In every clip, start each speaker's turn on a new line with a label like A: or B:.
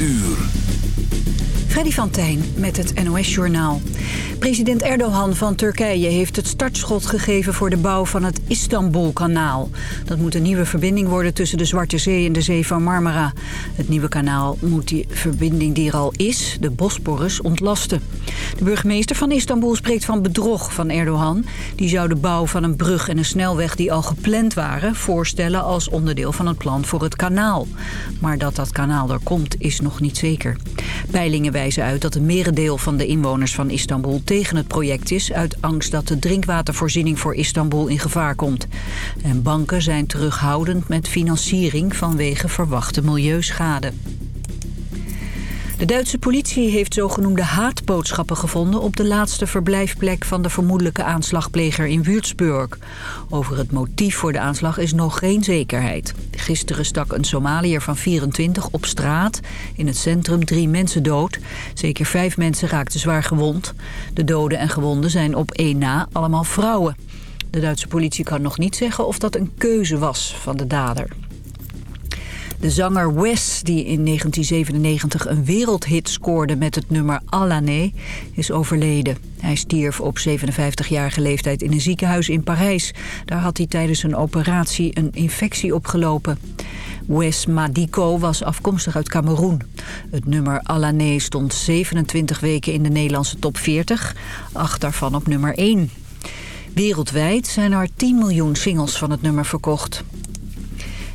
A: uur.
B: Freddy van Tijn met het NOS-journaal. President Erdogan van Turkije heeft het startschot gegeven voor de bouw van het Istanbul-kanaal. Dat moet een nieuwe verbinding worden tussen de Zwarte Zee en de Zee van Marmara. Het nieuwe kanaal moet die verbinding die er al is, de Bosporus, ontlasten. De burgemeester van Istanbul spreekt van bedrog van Erdogan. Die zou de bouw van een brug en een snelweg die al gepland waren... voorstellen als onderdeel van het plan voor het kanaal. Maar dat dat kanaal er komt is nog niet zeker. Peilingen wijzen uit dat een merendeel van de inwoners van Istanbul tegen het project is... uit angst dat de drinkwatervoorziening voor Istanbul in gevaar komt. En banken zijn terughoudend met financiering vanwege verwachte milieuschade. De Duitse politie heeft zogenoemde haatboodschappen gevonden... op de laatste verblijfplek van de vermoedelijke aanslagpleger in Würzburg. Over het motief voor de aanslag is nog geen zekerheid. Gisteren stak een Somaliër van 24 op straat. In het centrum drie mensen dood. Zeker vijf mensen raakten zwaar gewond. De doden en gewonden zijn op één na allemaal vrouwen. De Duitse politie kan nog niet zeggen of dat een keuze was van de dader. De zanger Wes, die in 1997 een wereldhit scoorde met het nummer Alané, is overleden. Hij stierf op 57-jarige leeftijd in een ziekenhuis in Parijs. Daar had hij tijdens een operatie een infectie opgelopen. Wes Madiko was afkomstig uit Cameroen. Het nummer Alané stond 27 weken in de Nederlandse top 40, acht daarvan op nummer 1. Wereldwijd zijn er 10 miljoen singles van het nummer verkocht.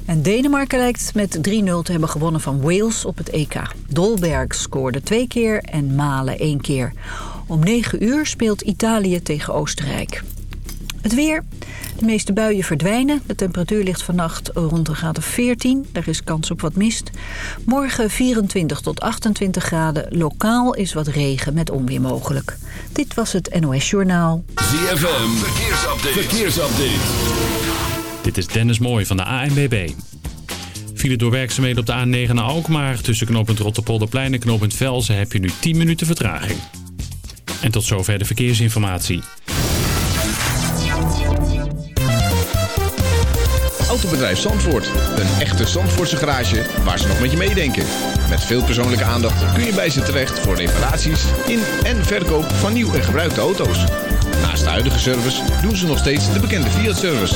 B: En Denemarken lijkt met 3-0 te hebben gewonnen van Wales op het EK. Dolberg scoorde twee keer en Malen één keer. Om 9 uur speelt Italië tegen Oostenrijk. Het weer. De meeste buien verdwijnen. De temperatuur ligt vannacht rond een graad of 14. Er is kans op wat mist. Morgen 24 tot 28 graden. Lokaal is wat regen met onweer mogelijk. Dit was het NOS Journaal.
A: ZFM. Verkeersupdate. Verkeersupdate.
C: Dit is Dennis Mooij van de ANBB. File door werkzaamheden op de A9 naar Alkmaar. Tussen knooppunt Rotterpolderplein en knooppunt Velzen heb je nu 10 minuten vertraging. En tot zover de verkeersinformatie.
D: Autobedrijf Zandvoort. Een echte Zandvoortse garage waar ze nog met je meedenken. Met veel persoonlijke aandacht kun je bij ze terecht voor reparaties in en verkoop van nieuw en gebruikte auto's. Naast de huidige service doen ze nog steeds de bekende Fiat-service.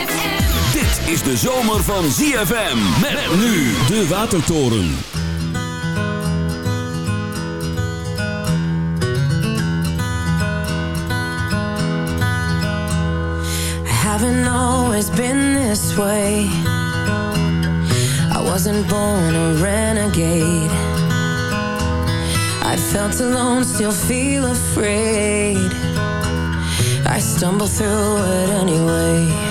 A: Is de zomer van ZFM. Met nu de Watertoren.
E: I haven't always been this way. I wasn't born a renegade. I felt alone, still feel afraid. I stumble through it anyway.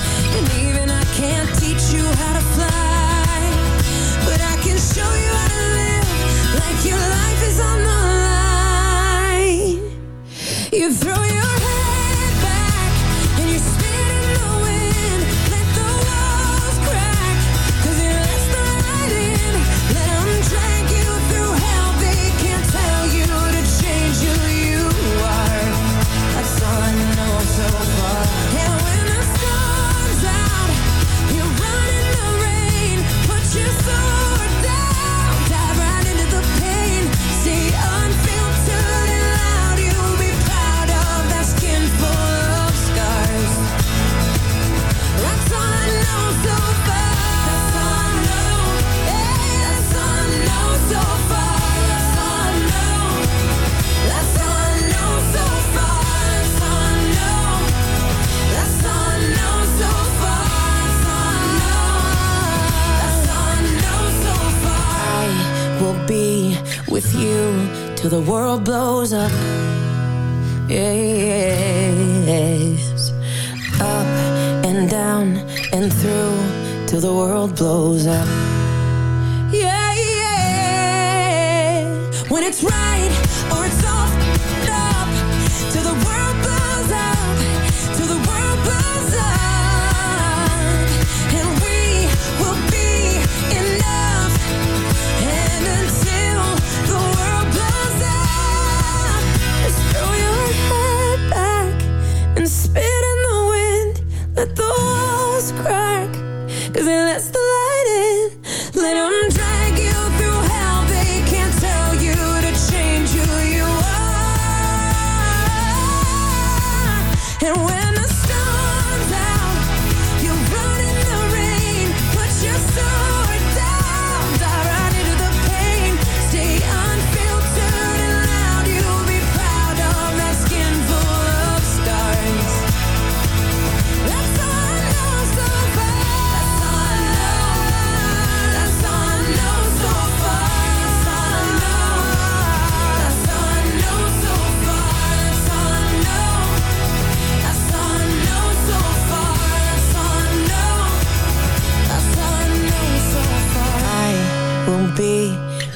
E: And even I can't teach you how to fly, but I can show you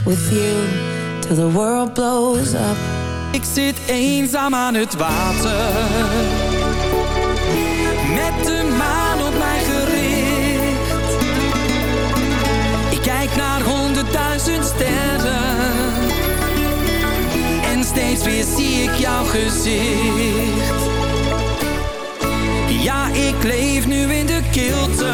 E: with you till the world blows up.
F: Ik zit eenzaam aan het water. Met de maan op mijn gericht. Ik kijk naar honderdduizend sterren. En steeds weer zie ik jouw gezicht. Ja, ik leef nu in de kilte.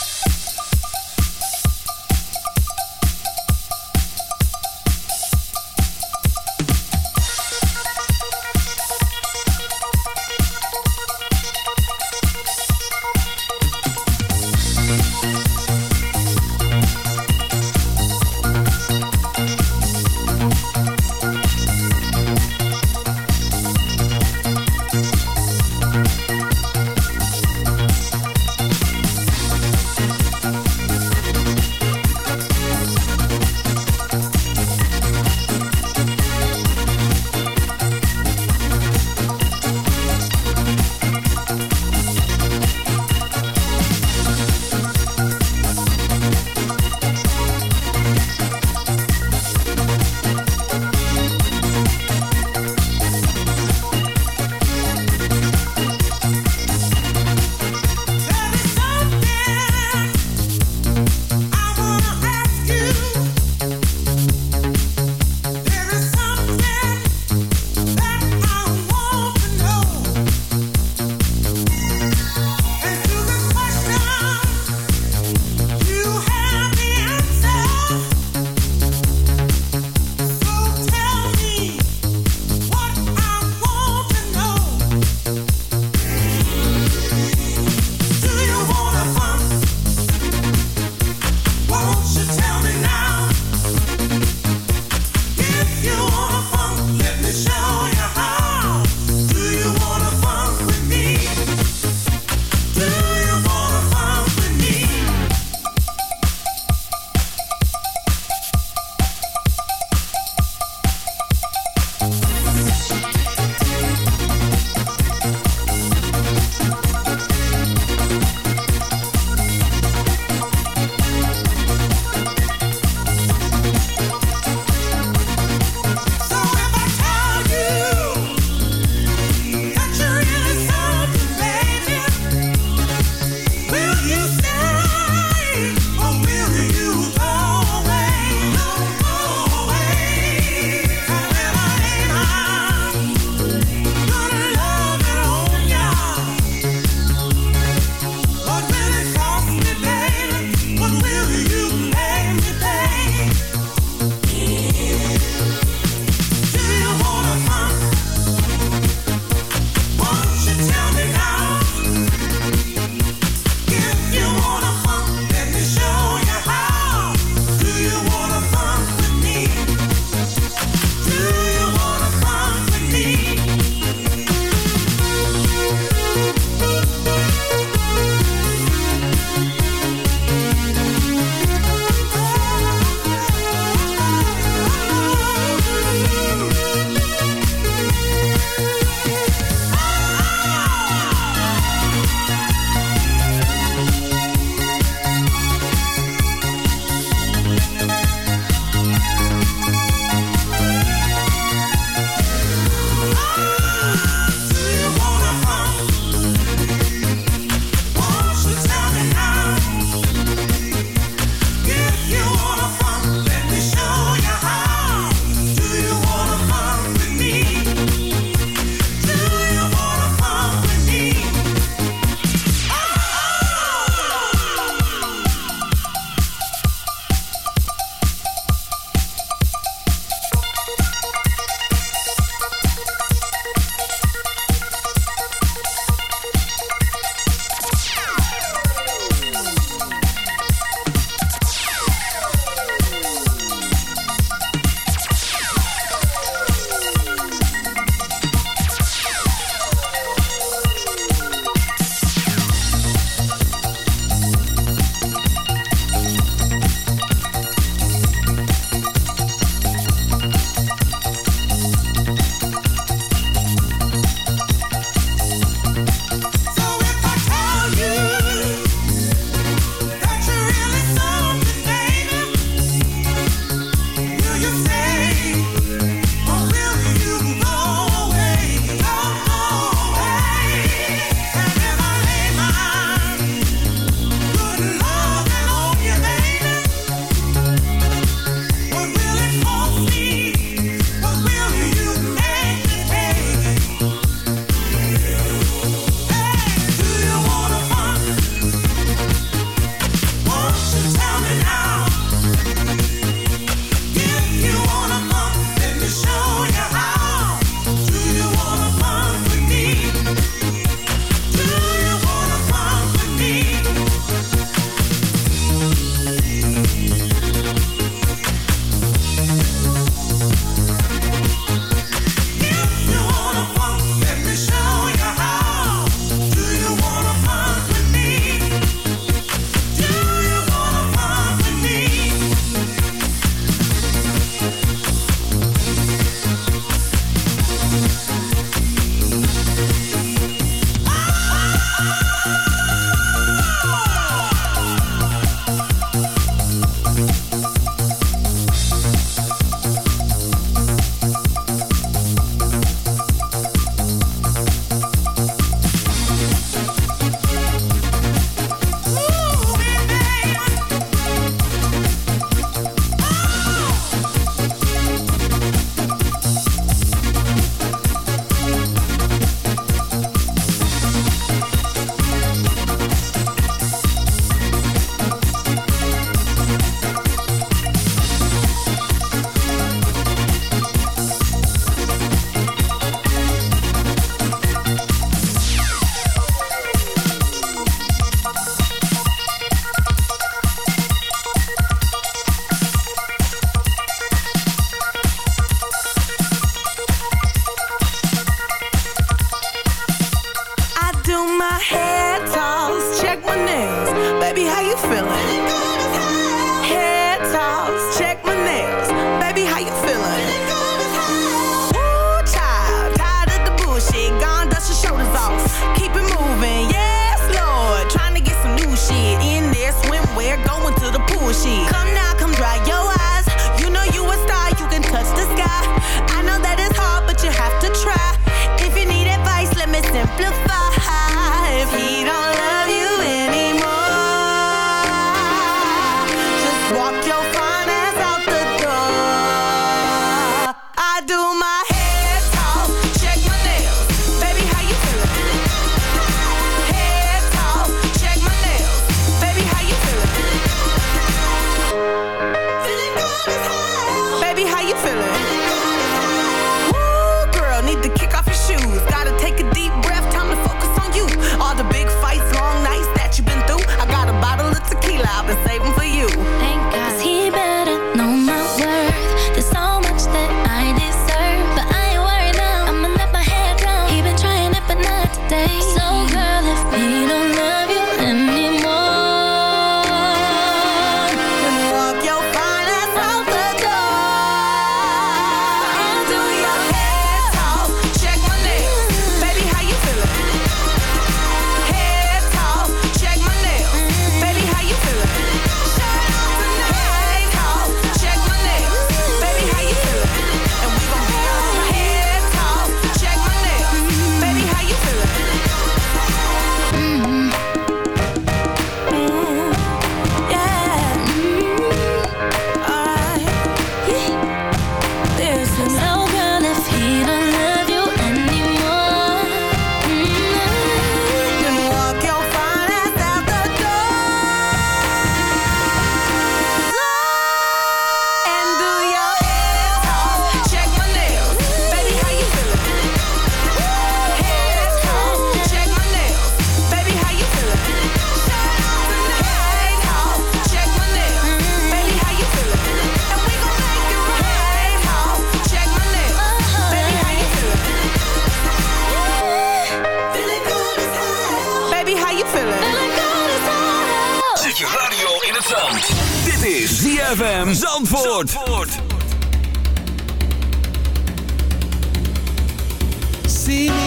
G: See me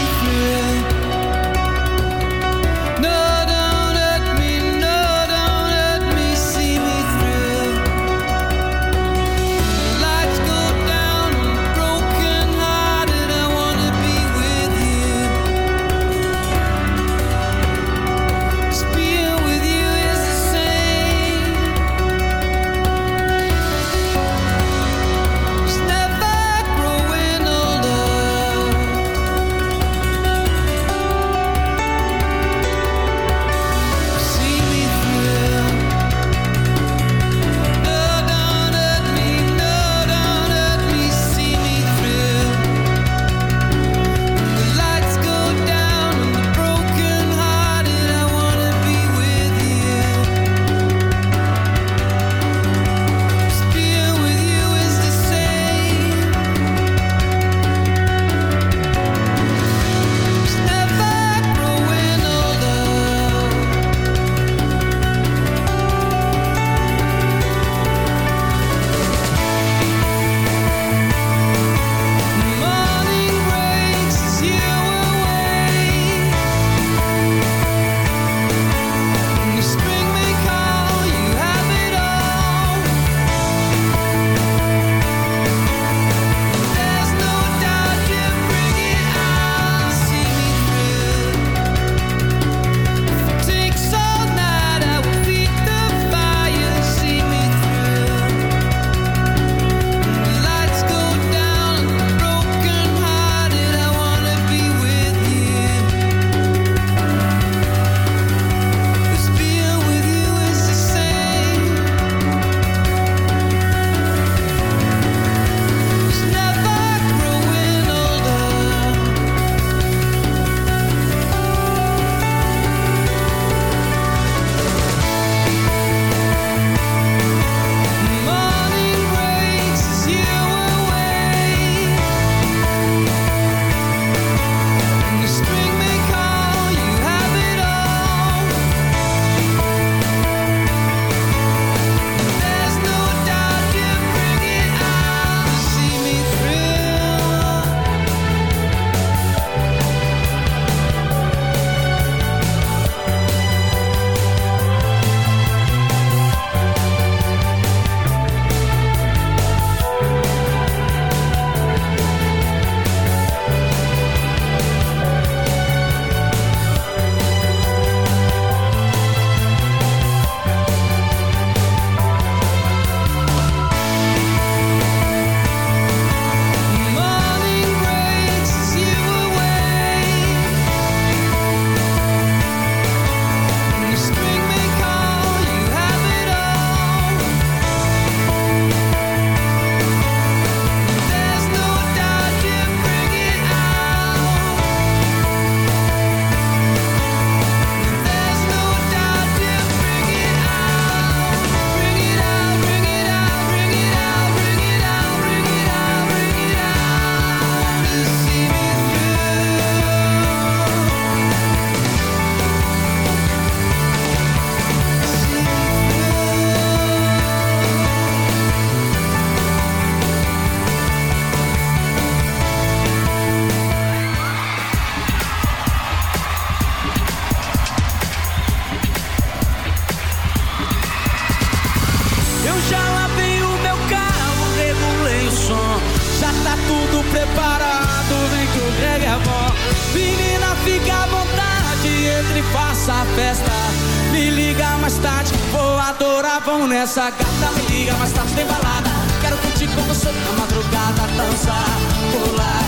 G: nessa gata. Me liga mais tarde, tem balada. Quero curtir com você na madrugada, dançar, pular,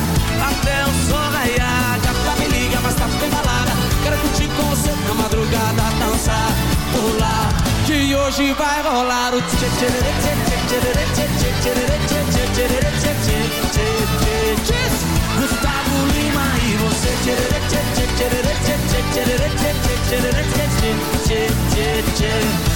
G: até o sol raiar. Gata, me liga mais tarde, tem balada. Quero curtir com você na madrugada, dançar, pular. Que hoje vai rolar o tchê tchê tchê tchê tchê tchê tchê tchê tchê tchê tchê e você tchê tchê tchê tchê tchê tchê tchê tchê tchê tchê tchê tchê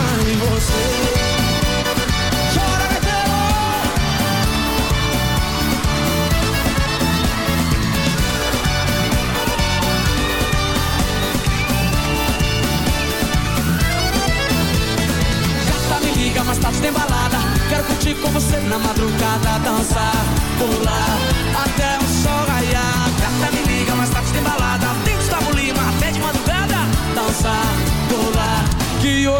G: você. Chora, Gaiteiro! Gata, tá, me liga, mas tá tudo embalada. Quero curtir com você na madrugada, dançar, pular.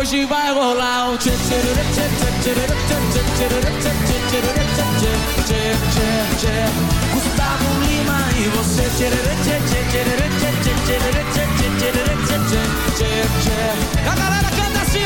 G: Hoje vai rolar o tchê tchê tchê tchê tchê tchê tchê tchê Gustavo Lima e você tchê tchê tchê tchê tchê tchê tchê tchê tchê tchê A galera canta assim,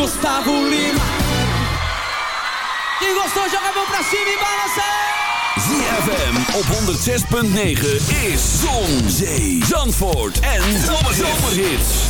G: Gustavo Lima Quem gostou joga a mão pra cima e balança
H: ZFM op 106.9 is Zon, Zee, Zandvoort en Zomerhits.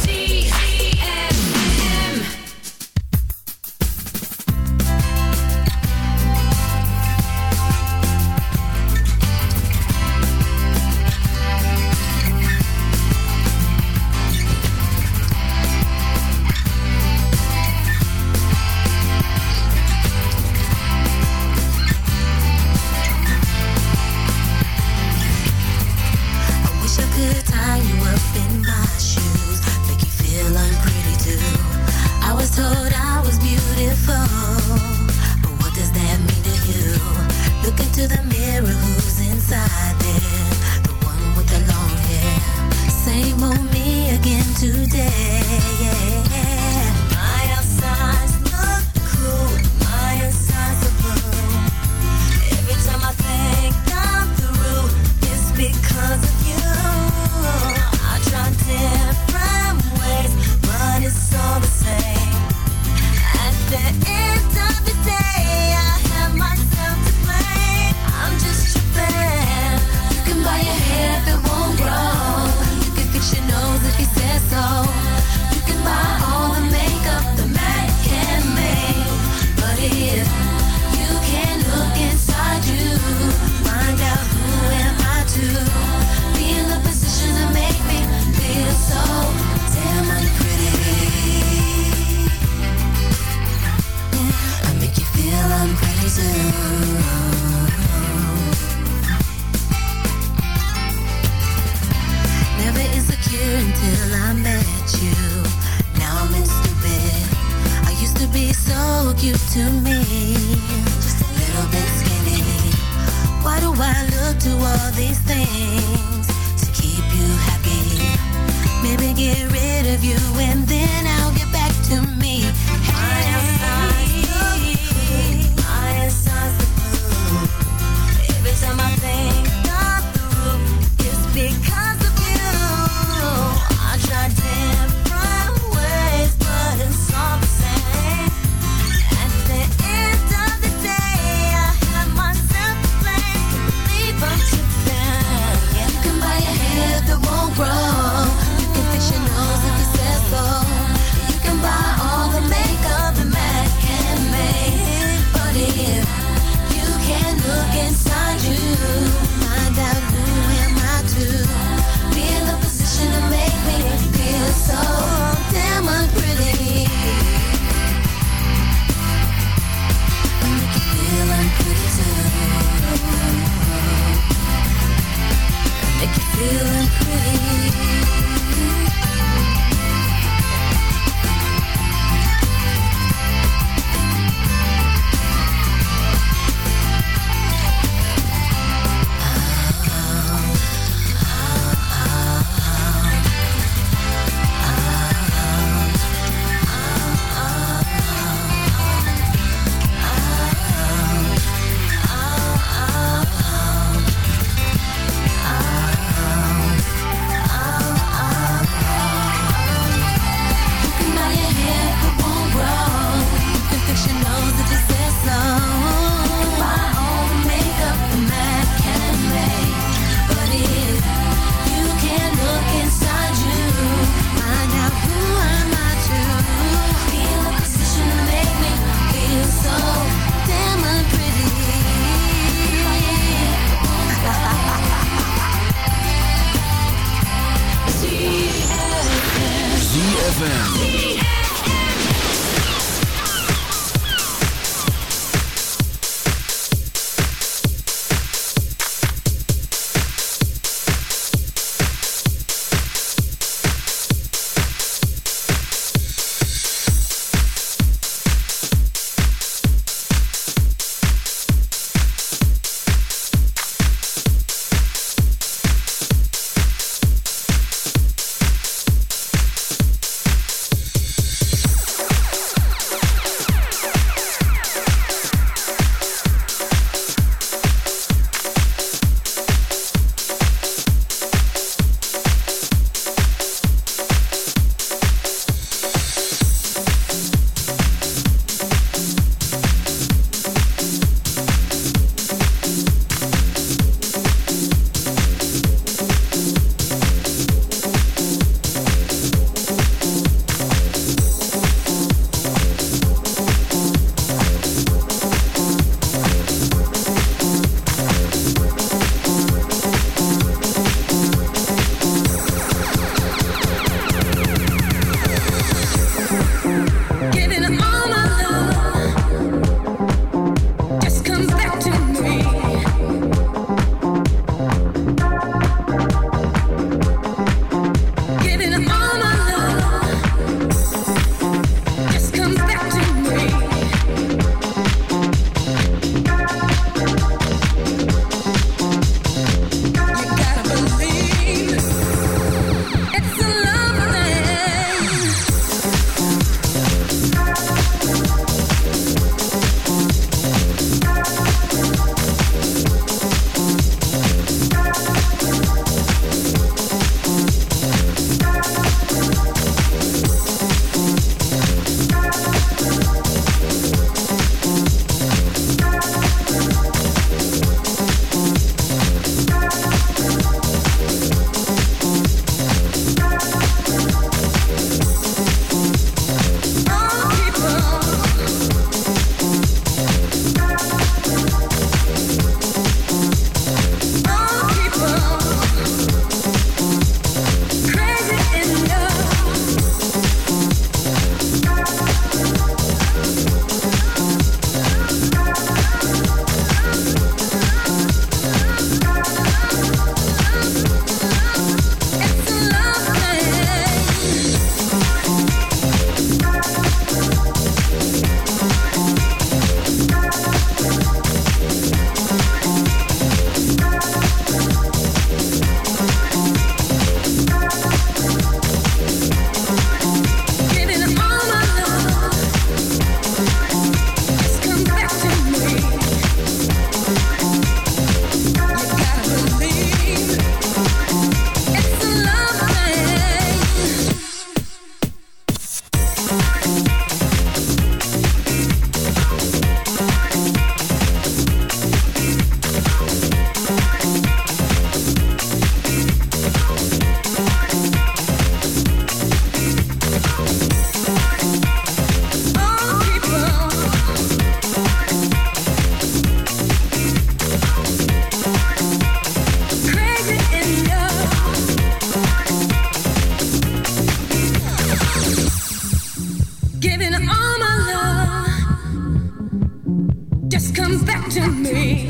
I: me.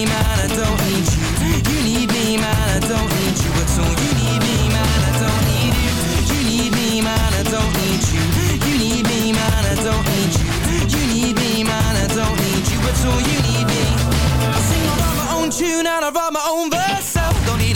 J: tune and I write my own verse.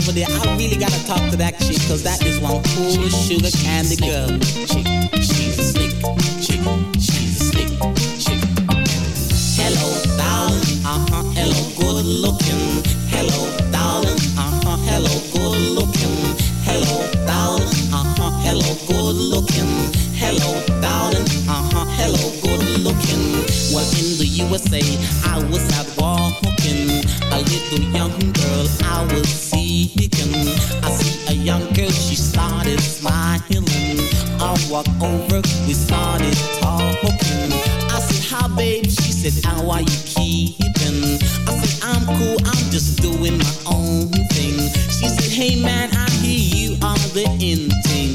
K: over there? I really gotta talk to that chick, cause that is one cool sugar candy girl. Chick, she's a slick chick, she's a slick chick. Hello, darling, uh-huh, hello, good looking. Hello, darling, uh-huh, hello, good looking. Hello, darling, uh-huh, hello, good looking. Hello, darling, uh-huh, hello, good looking. Well, in the USA, I was out walking. A little young young girl, she started smiling. I walked over, we started talking. I said, hi babe, she said, how are you keeping? I said, I'm cool, I'm just doing my own thing. She said, hey man, I hear you are the in thing.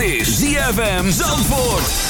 E: is ZFM Zandvoort.